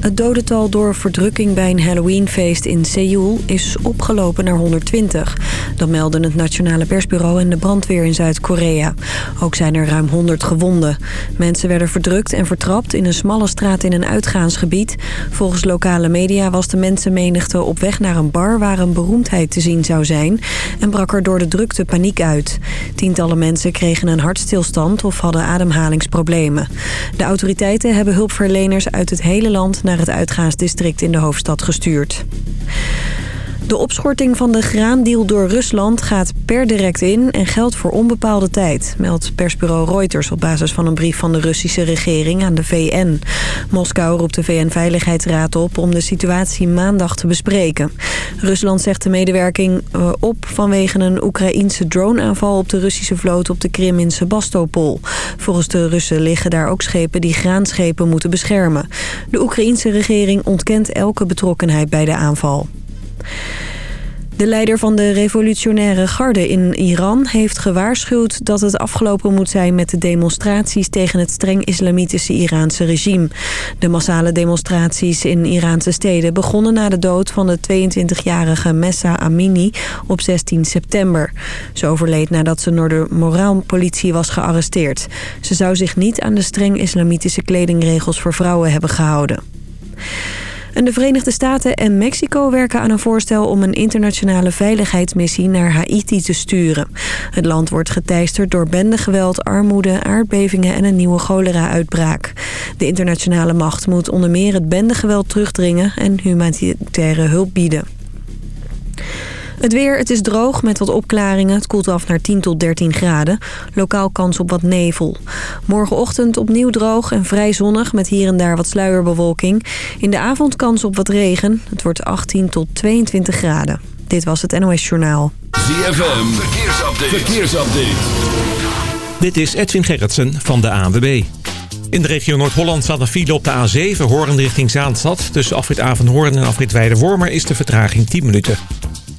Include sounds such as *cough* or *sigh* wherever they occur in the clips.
Het dodental door verdrukking bij een Halloweenfeest in Seoul is opgelopen naar 120. Dat melden het Nationale Persbureau en de brandweer in Zuid-Korea. Ook zijn er ruim 100 gewonden. Mensen werden verdrukt en vertrapt in een smalle straat in een uitgaansgebied. Volgens lokale media was de mensenmenigte op weg naar een bar waar een beroemdheid te zien zou zijn... en brak er door de drukte paniek uit. Tientallen mensen kregen een hartstilstand of hadden ademhalingsproblemen. De autoriteiten hebben hulpverleners uit het hele land naar het uitgaansdistrict in de hoofdstad gestuurd. De opschorting van de graandeal door Rusland gaat per direct in en geldt voor onbepaalde tijd, meldt persbureau Reuters op basis van een brief van de Russische regering aan de VN. Moskou roept de VN-veiligheidsraad op om de situatie maandag te bespreken. Rusland zegt de medewerking eh, op vanwege een Oekraïense droneaanval op de Russische vloot op de Krim in Sebastopol. Volgens de Russen liggen daar ook schepen die graanschepen moeten beschermen. De Oekraïense regering ontkent elke betrokkenheid bij de aanval. De leider van de revolutionaire garde in Iran heeft gewaarschuwd dat het afgelopen moet zijn met de demonstraties tegen het streng islamitische Iraanse regime. De massale demonstraties in Iraanse steden begonnen na de dood van de 22-jarige Messa Amini op 16 september. Ze overleed nadat ze door de moraalpolitie was gearresteerd. Ze zou zich niet aan de streng islamitische kledingregels voor vrouwen hebben gehouden. En de Verenigde Staten en Mexico werken aan een voorstel om een internationale veiligheidsmissie naar Haiti te sturen. Het land wordt geteisterd door bendegeweld, armoede, aardbevingen en een nieuwe cholera-uitbraak. De internationale macht moet onder meer het bendegeweld terugdringen en humanitaire hulp bieden. Het weer, het is droog met wat opklaringen. Het koelt af naar 10 tot 13 graden. Lokaal kans op wat nevel. Morgenochtend opnieuw droog en vrij zonnig met hier en daar wat sluierbewolking. In de avond kans op wat regen. Het wordt 18 tot 22 graden. Dit was het NOS Journaal. ZFM, verkeersupdate. verkeersupdate. Dit is Edwin Gerritsen van de ANWB. In de regio Noord-Holland staat een file op de A7, Hoorn richting Zaanstad. Tussen afrit Avenhoorn en afrit Weide-Wormer is de vertraging 10 minuten.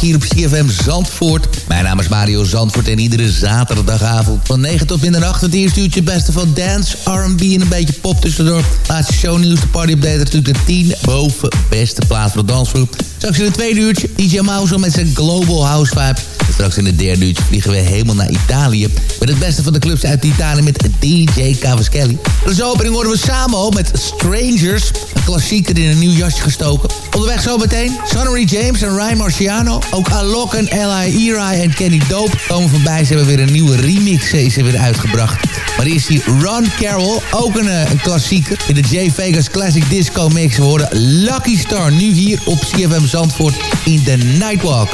Hier op CFM Zandvoort. Mijn naam is Mario Zandvoort en iedere zaterdagavond van 9 tot middernacht... het eerste uurtje beste van dance, R&B en een beetje pop tussendoor. Laatste shownieuws, de party update, natuurlijk de 10 boven beste plaats voor de dansgroep. Straks in het tweede uurtje DJ Mouse met zijn Global House Vibe. En straks in het derde uurtje vliegen we helemaal naar Italië... met het beste van de clubs uit Italië met DJ Cavaschelli. De opening horen we samen met Strangers... klassieker in een nieuw jasje gestoken. Onderweg zo meteen Sonnery James en Ryan Marciano. Ook Alok en L.I. Eri en Kenny Dope komen voorbij. Ze hebben weer een nieuwe remix eh, ze weer uitgebracht. Maar eerst die Ron Carroll, ook een, eh, een klassieker. In de J Vegas Classic Disco Mix. We Lucky Star nu hier op CFM Zandvoort in de Nightwalk.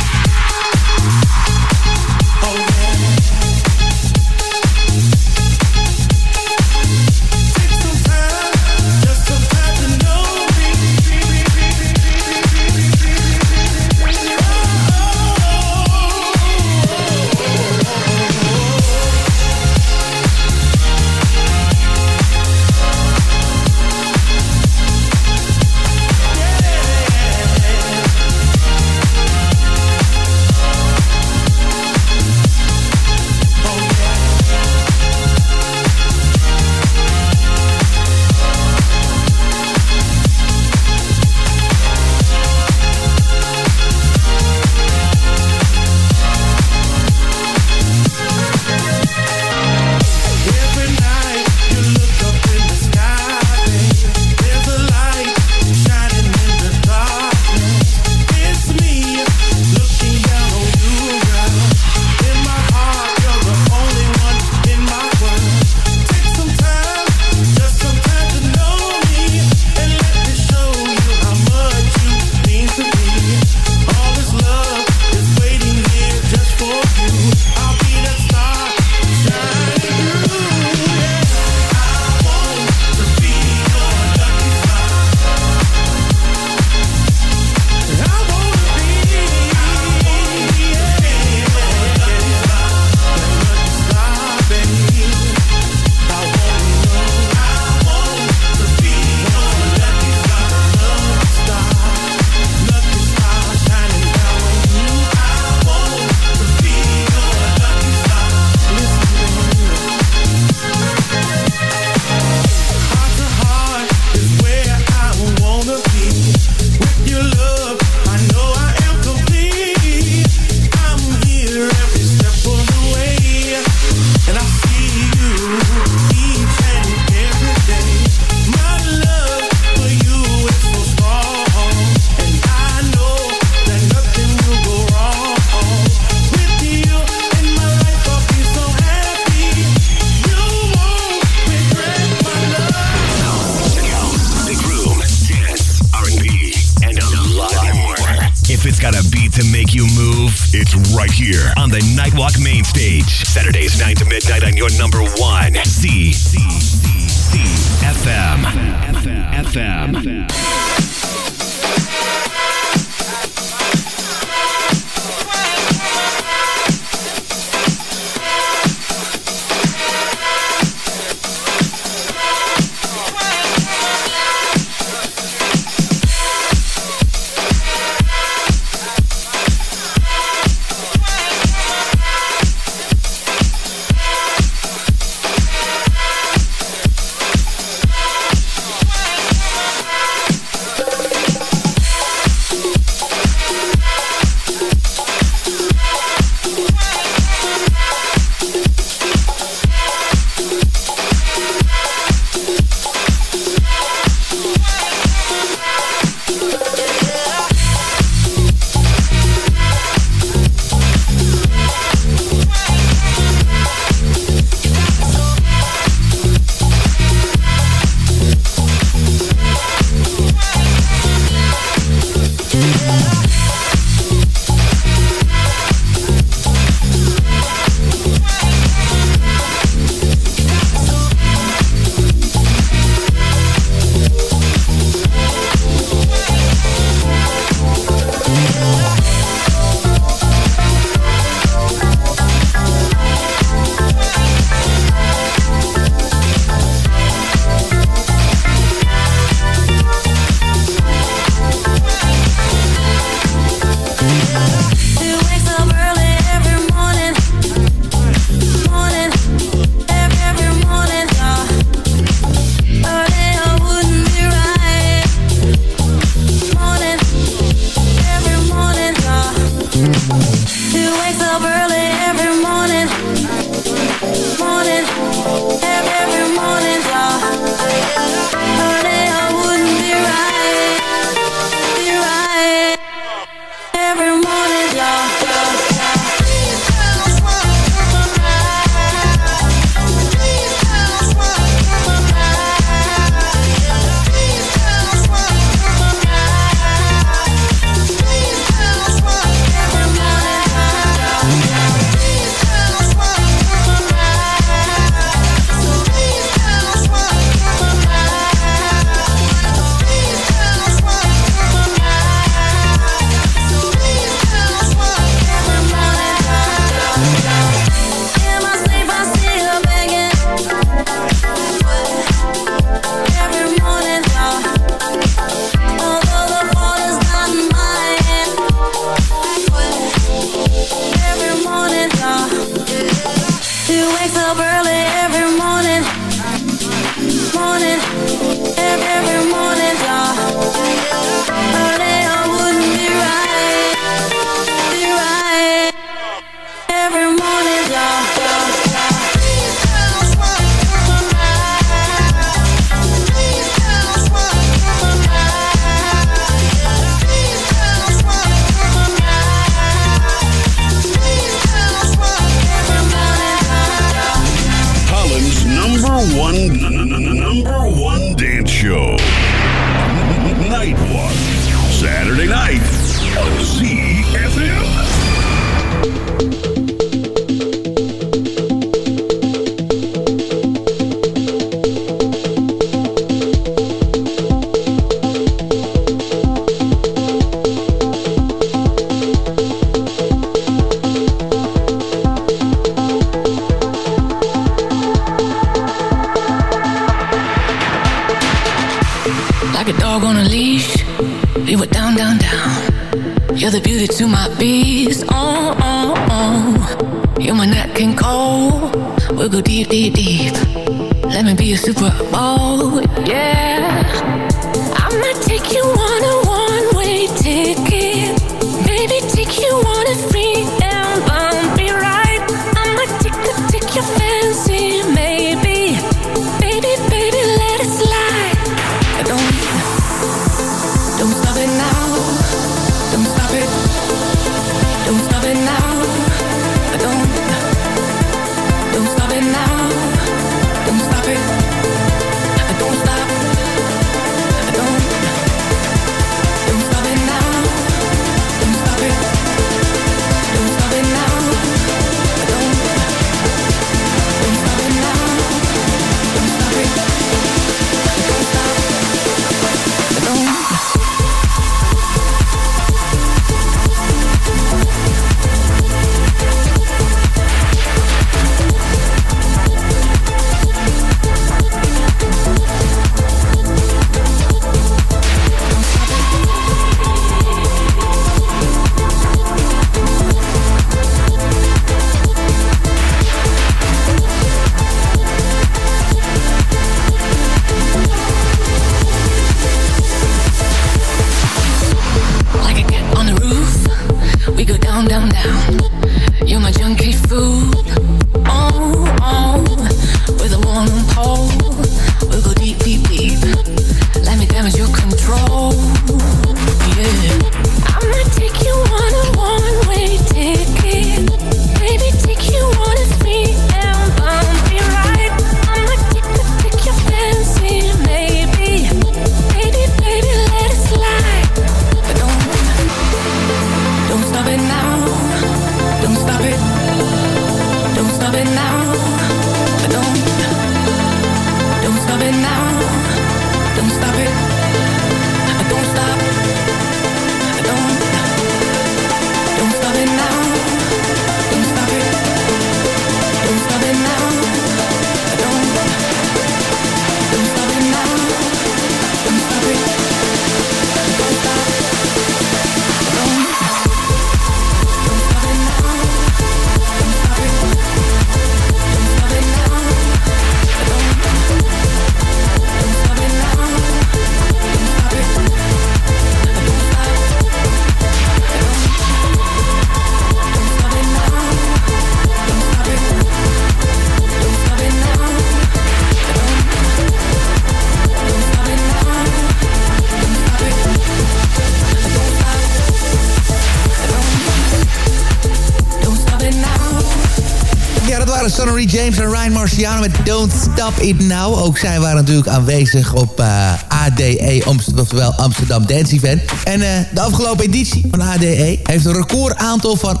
James en Ryan Marciano met Don't Stop It Now. Ook zij waren natuurlijk aanwezig op eh, ADE, Amsterdam, Amsterdam Dance Event. En eh, de afgelopen editie van ADE heeft een recordaantal van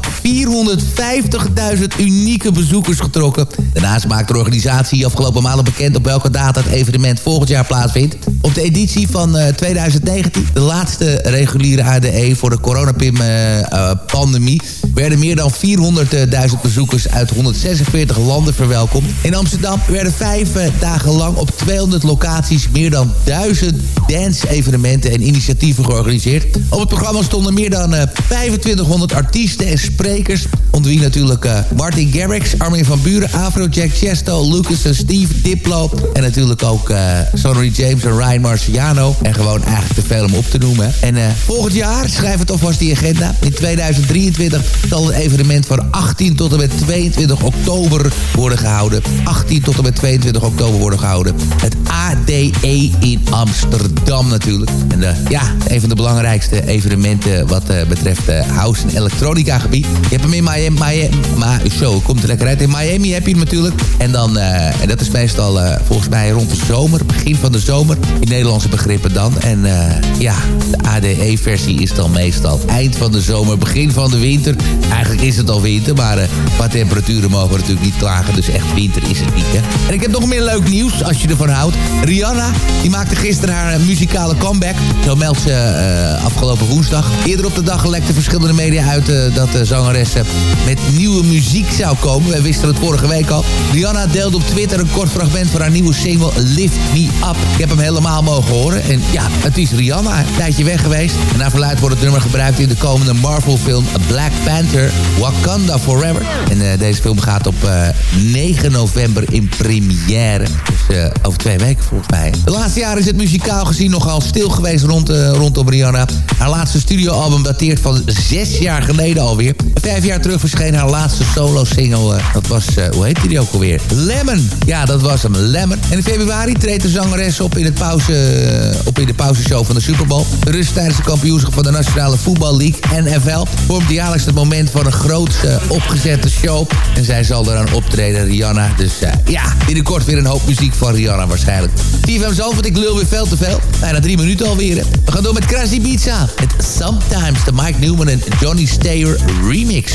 450.000 unieke bezoekers getrokken. Daarnaast maakt de organisatie afgelopen maanden bekend op welke data het evenement volgend jaar plaatsvindt. Op de editie van eh, 2019, de laatste reguliere ADE voor de coronapandemie, werden meer dan 400.000 bezoekers uit 146 landen verwelkomd. In Amsterdam werden vijf eh, dagen lang op 200 locaties meer dan 1000 dance-evenementen en initiatieven georganiseerd. Op het programma stonden meer dan eh, 2500 artiesten en sprekers. Onder wie natuurlijk eh, Martin Garrix, Armin van Buren, Afrojack, Chesto, Lucas en Steve, Diplo. En natuurlijk ook eh Sonny James en Ryan Marciano. En gewoon eigenlijk te veel om op te noemen. En eh, volgend jaar, schrijf het alvast die agenda. In 2023 zal het evenement van 18 tot en met 22 oktober worden gehouden. 18 tot en met 22 oktober worden gehouden. Het AD ADE in Amsterdam natuurlijk. En uh, ja, een van de belangrijkste evenementen wat uh, betreft uh, house en elektronica gebied. Je hebt hem in Miami, Miami maar zo, komt er lekker uit. In Miami heb je hem natuurlijk. En dan, en dat is meestal volgens mij rond de zomer, begin van de zomer. In Nederlandse begrippen dan. En ja, de ADE-versie is dan meestal eind van de zomer, begin van de winter. Eigenlijk is het al winter, maar qua temperaturen mogen we natuurlijk niet klagen. Dus echt winter is het niet, hè. En ik heb nog meer leuk nieuws, als je ervan houdt. Rihanna, die maakte gisteren haar muzikale comeback. Zo meldt ze uh, afgelopen woensdag. Eerder op de dag lekte verschillende media uit uh, dat de zangeres met nieuwe muziek zou komen. We wisten het vorige week al. Rihanna deelde op Twitter een kort fragment van haar nieuwe single Lift Me Up. Ik heb hem helemaal mogen horen. En ja, het is Rihanna. Een tijdje weg geweest. En naar verluid wordt het nummer gebruikt in de komende Marvel-film Black Panther Wakanda Forever. En deze film gaat op 9 november in première. Uh, over twee weken volgens mij. De laatste jaren is het muzikaal gezien nogal stil geweest rond, uh, rondom Rihanna. Haar laatste studioalbum dateert van zes jaar geleden alweer. Vijf jaar terug verscheen haar laatste solo-single. Uh, dat was, hoe heette die ook alweer? Lemon. Ja, dat was hem, Lemon. En in februari treedt de zangeres op in, het pauze, op in de pauzeshow van de Super Bowl. De rust tijdens de kampioenschap van de Nationale Voetbal League, NFL, vormt jaarlijks het moment van een grootste opgezette show. En zij zal eraan optreden, Rihanna. Dus ja, binnenkort weer een hoop muziek van Rihanna waarschijnlijk. TFM want ik lul weer veel te veel. Bijna drie minuten alweer. We gaan door met Krasny Pizza. Met Sometimes, de Mike Newman en Johnny Stayer remix.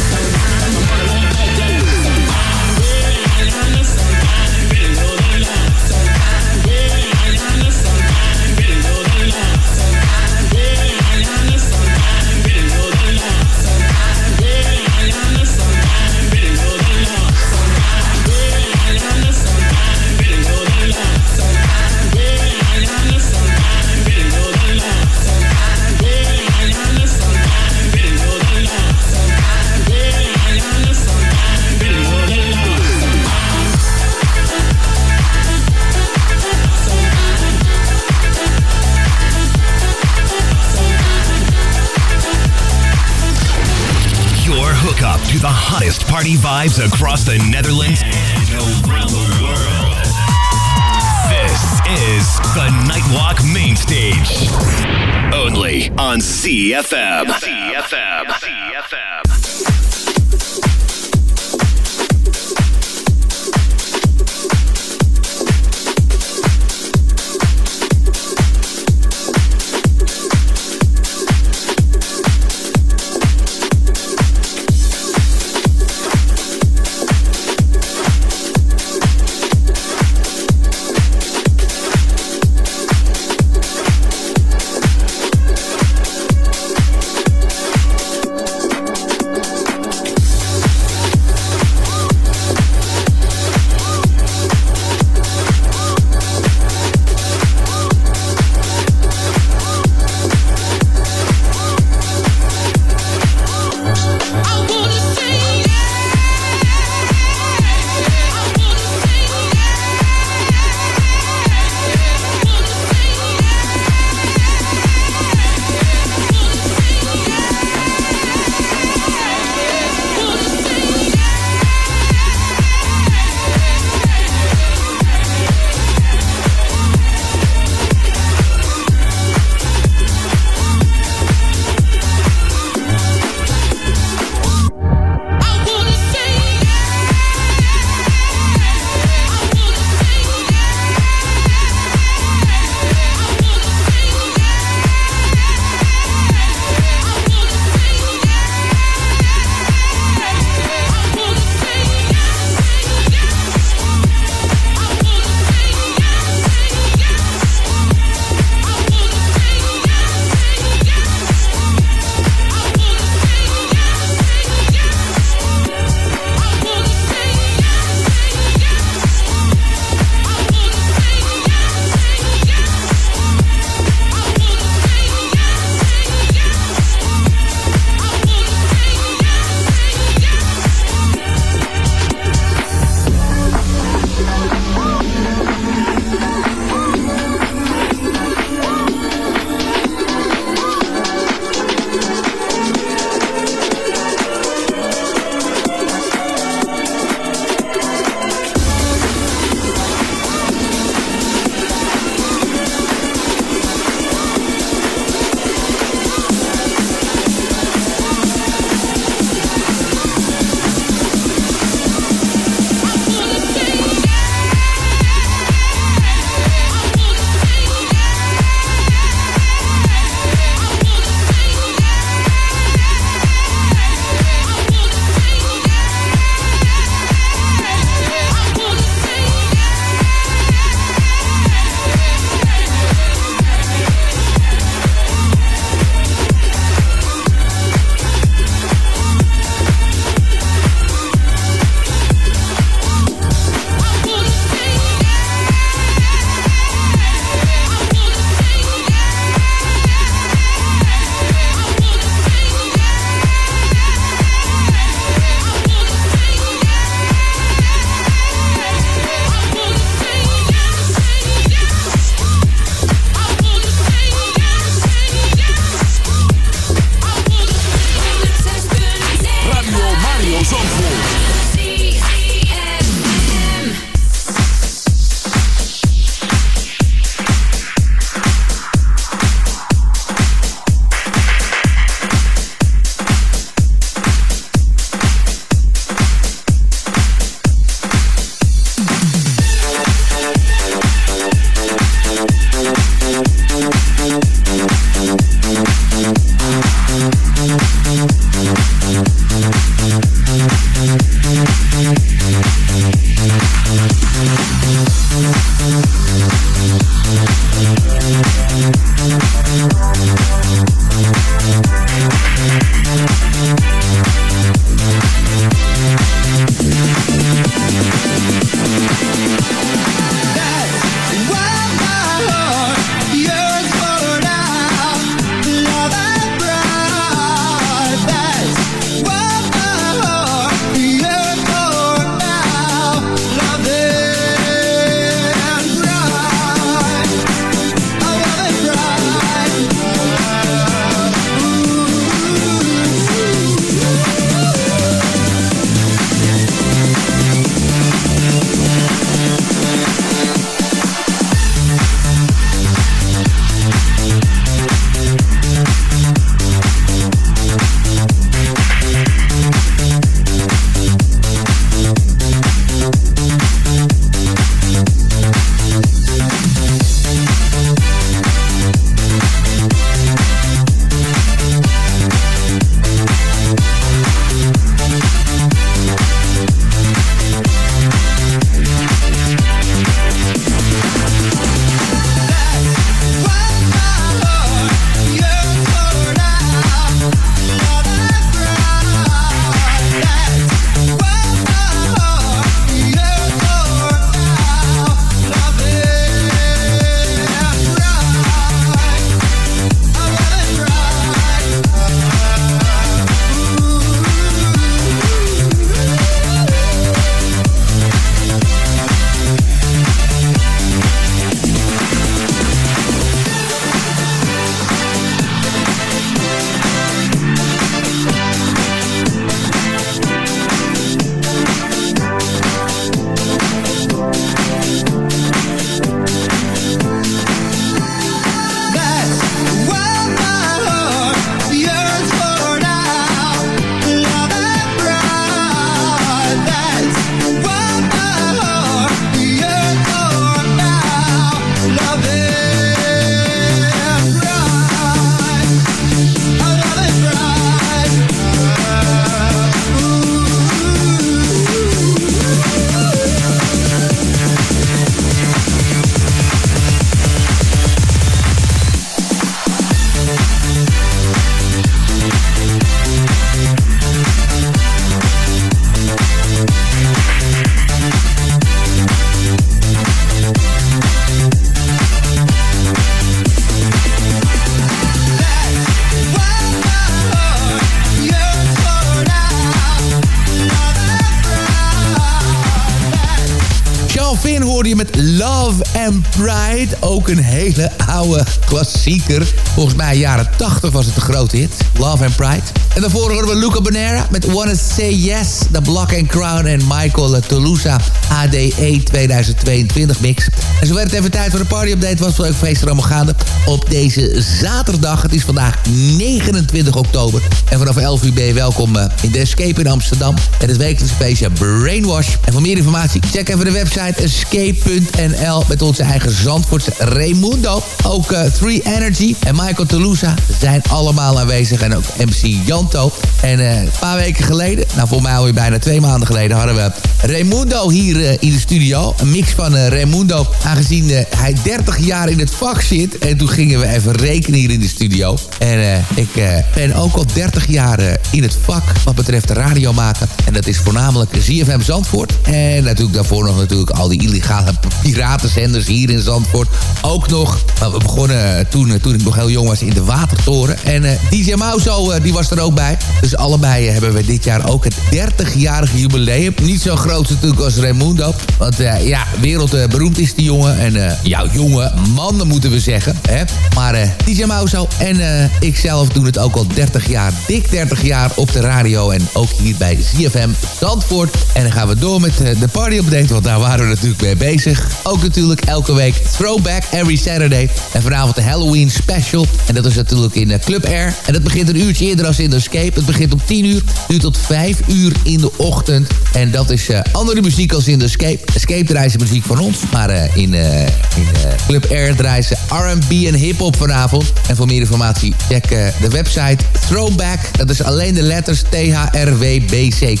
Pride. Ook een hele oude klassieker. Volgens mij jaren 80 was het een grote hit. Love and Pride. En daarvoor horen we Luca Bonera met Wanna Say Yes. The Block and Crown en Michael Toulousa ADE 2022 mix. En zo werd het even tijd voor de party update. Was wel leuk feest er allemaal gaande. Op deze zaterdag. Het is vandaag 29 oktober. En vanaf 11 uur ben je welkom eh, in de Escape in Amsterdam. En het wekelijkse feestje Brainwash. En voor meer informatie check even de website escape.nl met onze eigen Zandvoortse Raimundo. Ook uh, Three Energy en Michael Toulousa zijn allemaal aanwezig. En ook MC Janto. En uh, een paar weken geleden, nou voor mij alweer bijna twee maanden geleden... hadden we Raimundo hier in de studio. Een mix van Raimundo, aangezien hij 30 jaar in het vak zit. En toen gingen we even rekenen hier in de studio. En ik ben ook al 30 jaar in het vak wat betreft radio maken. En dat is voornamelijk ZFM Zandvoort. En natuurlijk daarvoor nog natuurlijk al die illegale piratenzenders hier in Zandvoort. Ook nog, we begonnen toen, toen ik nog heel jong was in de Watertoren. En DJ Mauzo, die was er ook bij. Dus allebei hebben we dit jaar ook het 30-jarige jubileum. Niet zo groot natuurlijk als Raimundo. Want ja, wereldberoemd is die jongen. En ja, jonge mannen moeten we zeggen. Hè? Maar DJ Mauzo en ikzelf doen het ook al 30 jaar. Dik 30 jaar op de radio. En ook hier bij ZFM Zandvoort. En dan gaan we door met de party update. Want daar waren we natuurlijk mee bezig. Ook natuurlijk elke week Throwback Every Saturday. En vanavond de Halloween Special. En dat is natuurlijk in Club Air. En dat begint een uurtje eerder als in de Escape. Het begint om 10 uur. Duurt tot 5 uur in de ochtend. En dat is uh, andere muziek als in de Escape. Escape draaien ze muziek van ons. Maar uh, in, uh, in Club Air draaien ze R&B en hip-hop vanavond. En voor meer informatie check de website Throwback. Dat is alleen de letters thrwbck.nl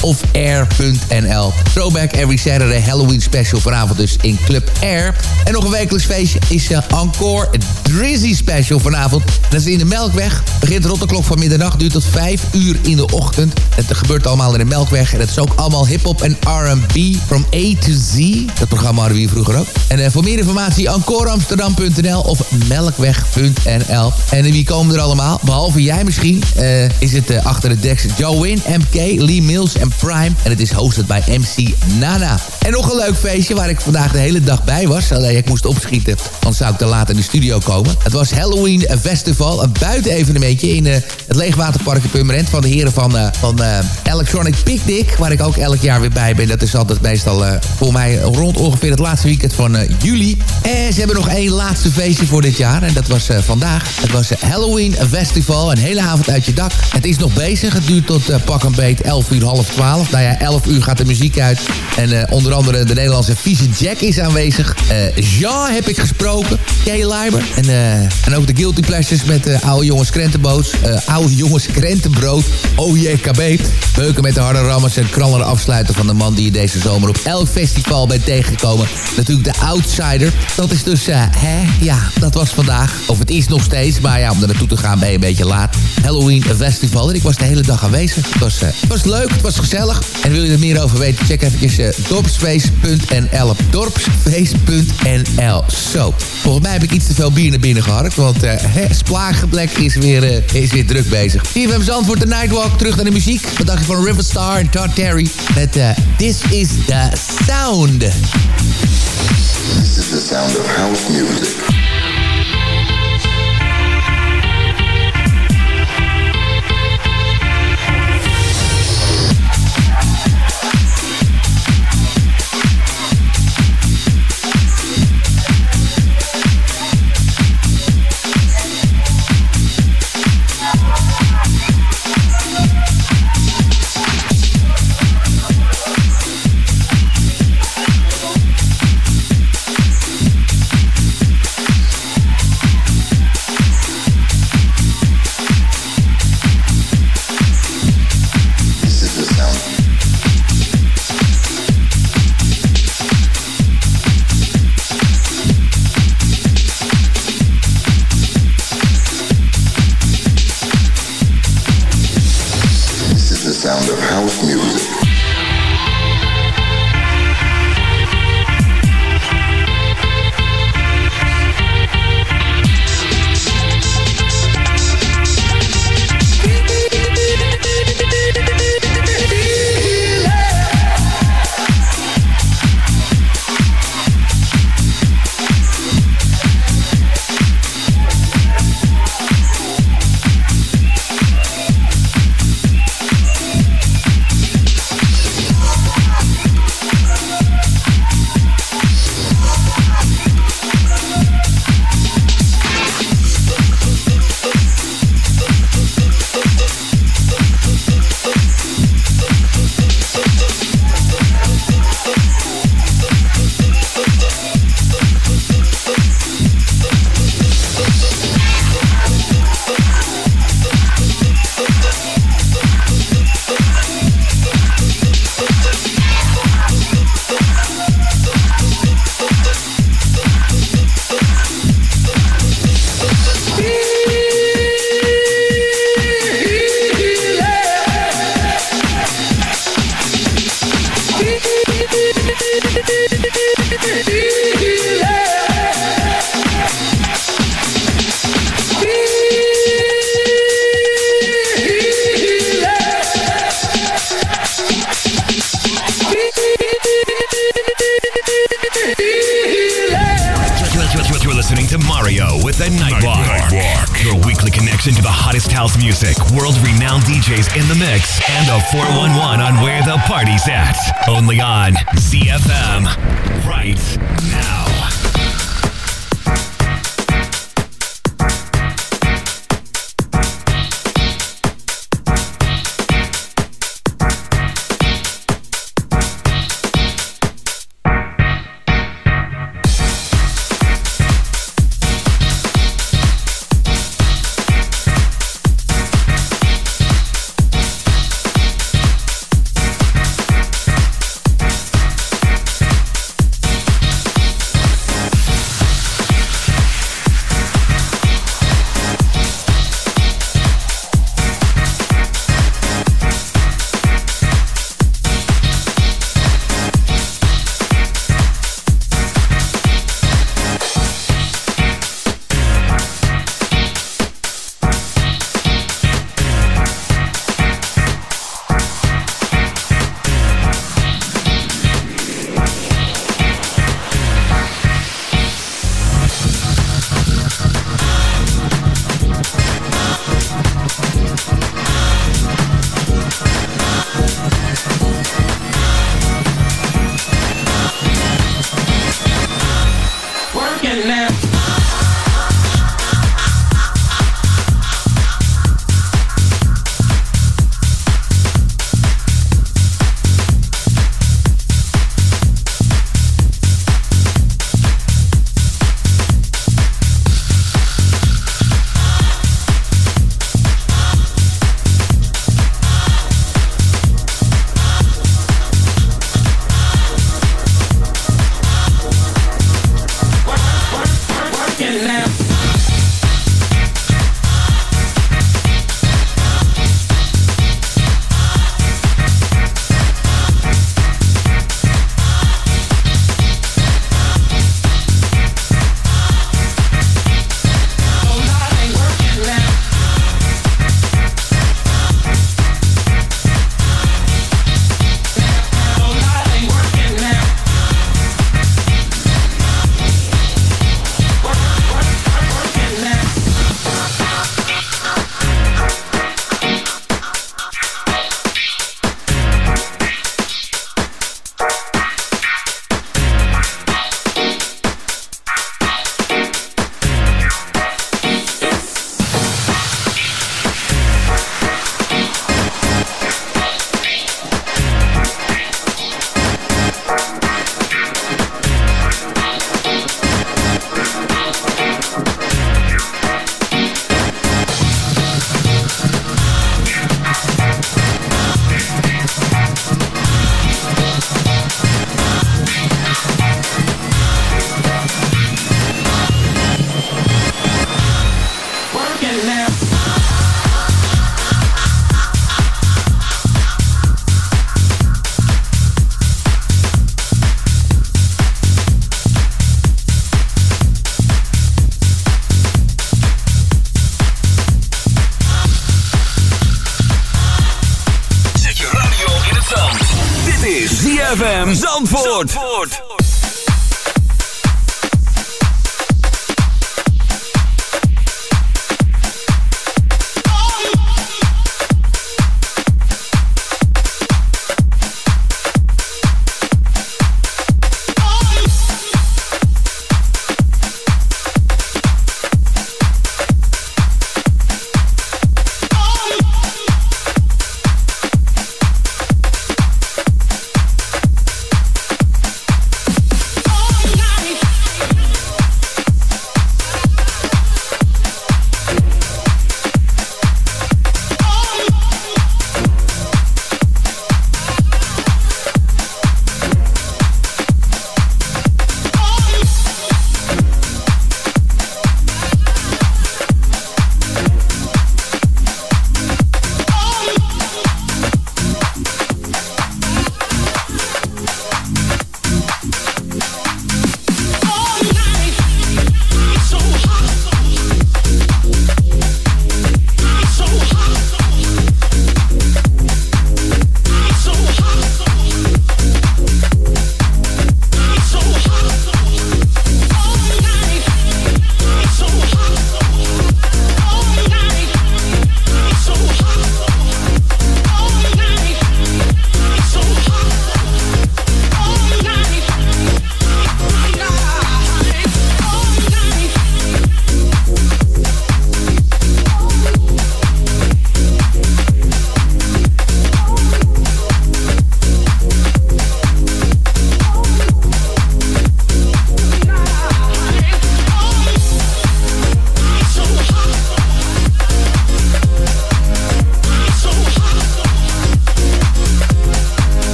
of air.nl. Throwback Every Saturday Halloween Special vanavond dus in Club Air. En nog een wekelijks feestje is Encore Drizzy Special vanavond. Dat is in de Melkweg. Begint rond de klok van middernacht, duurt tot 5 uur in de ochtend. Het gebeurt allemaal in de Melkweg. En het is ook allemaal hip-hop en R&B from A to Z. Dat programma hadden vroeger ook. En uh, voor meer informatie encoreamsterdam.nl of melkweg.nl. En wie komen er allemaal? Behalve jij misschien uh, is het achter de deks Joe MK, Lee Mills en Prime. En het is hosted bij MC Nana. En nog een leuk feestje waar ik vandaag de hele dag bij was. Alleen ik moest opschieten, anders zou ik te laat in de studio komen. Het was Halloween Festival, een buitenevenementje in het Leegwaterpark in Purmerend... van de heren van, van Electronic Picnic, waar ik ook elk jaar weer bij ben. Dat is altijd meestal voor mij rond ongeveer het laatste weekend van juli. En ze hebben nog één laatste feestje voor dit jaar en dat was vandaag. Het was Halloween Festival, een hele avond uit je dak. Het is nog bezig, het duurt tot pak een beet 11 uur, half 12. Nou ja, 11 uur gaat de muziek uit. En onder andere de Nederlandse Vieze Jack is aanwezig. Jean heb ik gesproken. Kay Leiber. En, en ook de Guilty Pleasures met oude jongens krentenboot. Uh, oude jongens krentenbrood. OJKB. Beuken met de harde rammers en knallende afsluiten van de man die je deze zomer op elk festival bent tegengekomen. Natuurlijk de Outsider. Dat is dus, hè, ja, dat was vandaag. Of het is nog steeds, maar ja, om er naartoe te gaan ben je een beetje laat. Halloween Festival. En ik was de hele dag aanwezig. Het was, het was leuk, het was gezellig. En wil je er meer over weten, check even dorpsfeest.nl op dorpsfeest.nl. Zo, volgens mij heb ik iets te veel bier naar binnen geharkt. Want uh, Splaaggeblek is weer, uh, is weer druk bezig. CFM Zandvoort, de Nightwalk. Terug naar de muziek. Wat dacht je van Riverstar en Todd Terry? Met uh, This is the Sound. This is the sound of house music.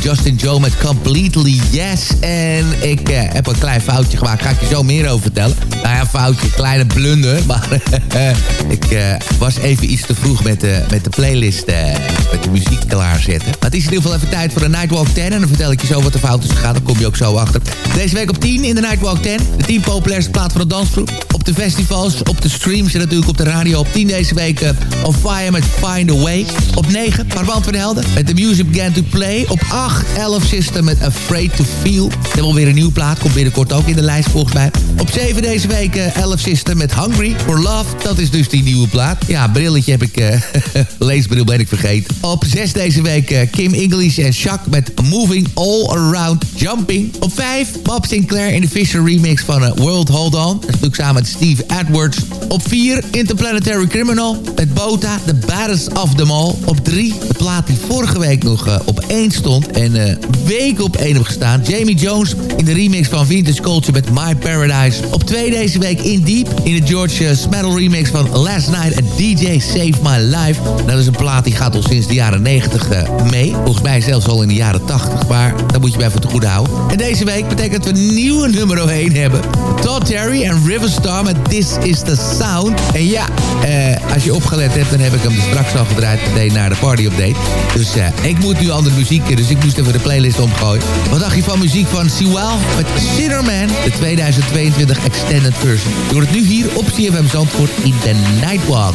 Justin Joe met Completely Yes. En ik eh, heb een klein foutje gemaakt. Ga ik je zo meer over vertellen. Nou ja, foutje, kleine blunder. *laughs* Maar ik eh, was even iets te vroeg met de, met de playlist, eh, met de muziek klaarzetten. Maar het is in ieder geval even tijd voor de Nightwalk 10. En dan vertel ik je zo wat de fout is gegaan. Dan kom je ook zo achter. Deze week op 10 in de Nightwalk 10. De 10 populairste plaat van de dansgroep. De festivals, op de streams en natuurlijk op de radio. Op 10 deze week uh, On Fire met Find a Way. Op 9, Band van de Helden met The Music Began to Play. Op 8, 11 System met Afraid to Feel. Ze hebben alweer een nieuwe plaat. Komt binnenkort ook in de lijst volgens mij. Op 7 deze week uh, 11 System met Hungry for Love. Dat is dus die nieuwe plaat. Ja, brilletje heb ik... Uh, *laughs* leesbril ben ik vergeten. Op 6 deze week uh, Kim English en Shaq met Moving All Around Jumping. Op 5 Bob Sinclair in de Fisher remix van World Hold On. Dat is samen met Steve Edwards. Op 4 Interplanetary Criminal met Bota, The Baddest of Them All. Op 3 de plaat die vorige week nog op 1 stond en weken op 1 heb gestaan. Jamie Jones in de remix van Vintage Culture met My Paradise. Op 2 deze week In Deep in de George Smedal remix van Last Night a DJ Save My Life. Dat is een plaat die gaat al sinds de jaren 90 uh, mee. Volgens mij zelfs al in de jaren 80, maar dat moet je bij even te houden. En deze week betekent dat we een nieuwe nummer 1 hebben. Todd Terry en Riverstar met This is the Sound. En ja, uh, als je opgelet hebt, dan heb ik hem er straks al gedraaid meteen naar de party update. Dus ik moet nu andere muziek, dus ik moest even de playlist omgooien. Wat dacht je van muziek van Sewell met Sinnerman, de 2022 Extended Version. Hoort het nu hier op CFM Zandvoort in The Nightwalk.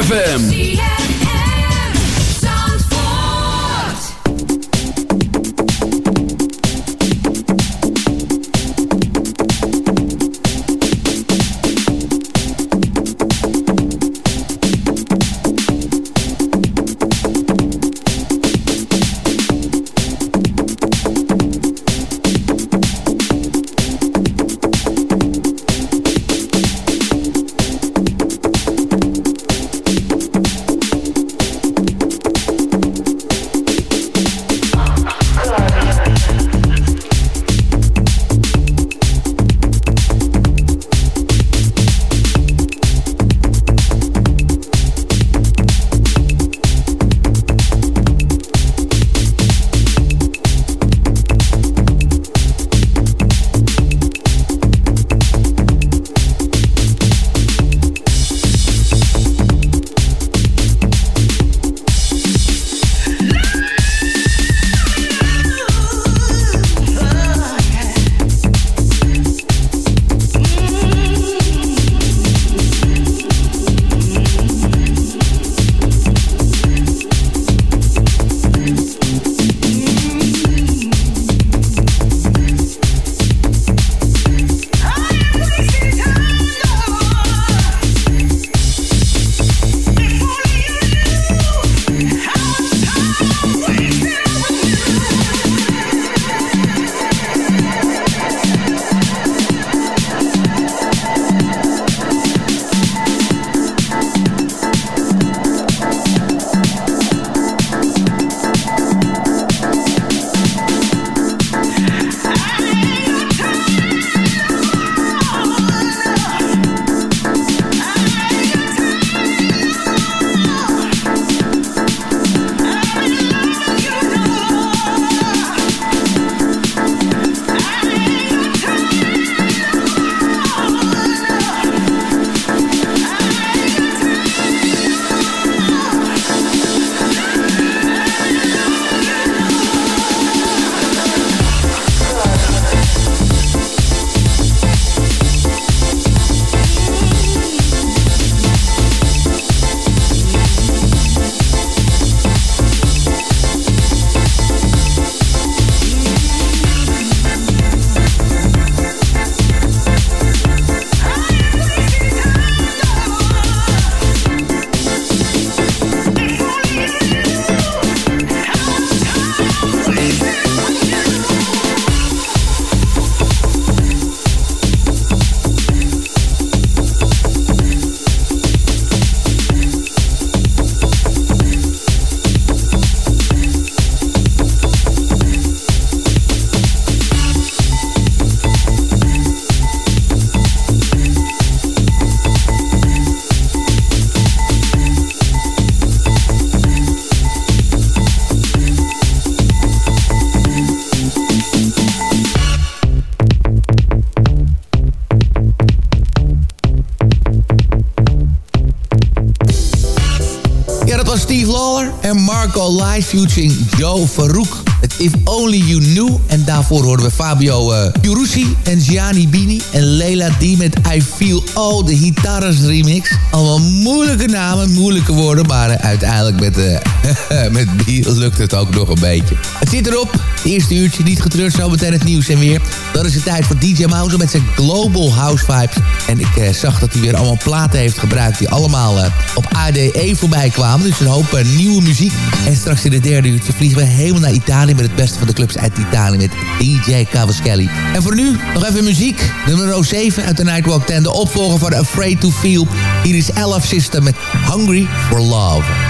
ZFM. Marco Live featuring Joe Farouk. Het If Only You Knew. En daarvoor hoorden we Fabio uh, en Gianni Bini en Leila D met I Feel Oh, de Guitarras remix. Allemaal moeilijke namen, moeilijke woorden, maar uh, uiteindelijk met, uh, *laughs* met bier lukt het ook nog een beetje. Het zit erop. Eerste uurtje, niet getreurd, zo meteen het nieuws en weer. Dan is het tijd voor DJ Mouse met zijn Global House Vibes. En ik eh, zag dat hij weer allemaal platen heeft gebruikt... die allemaal eh, op ADE voorbij kwamen. Dus een hoop eh, nieuwe muziek. En straks in het derde uurtje vliegen we helemaal naar Italië... met het beste van de clubs uit Italië met DJ Cavaschelli. En voor nu nog even muziek. Nummer 7 uit de Nightwalk 10. De opvolger van Afraid to Feel. Hier is Elf System met Hungry for Love.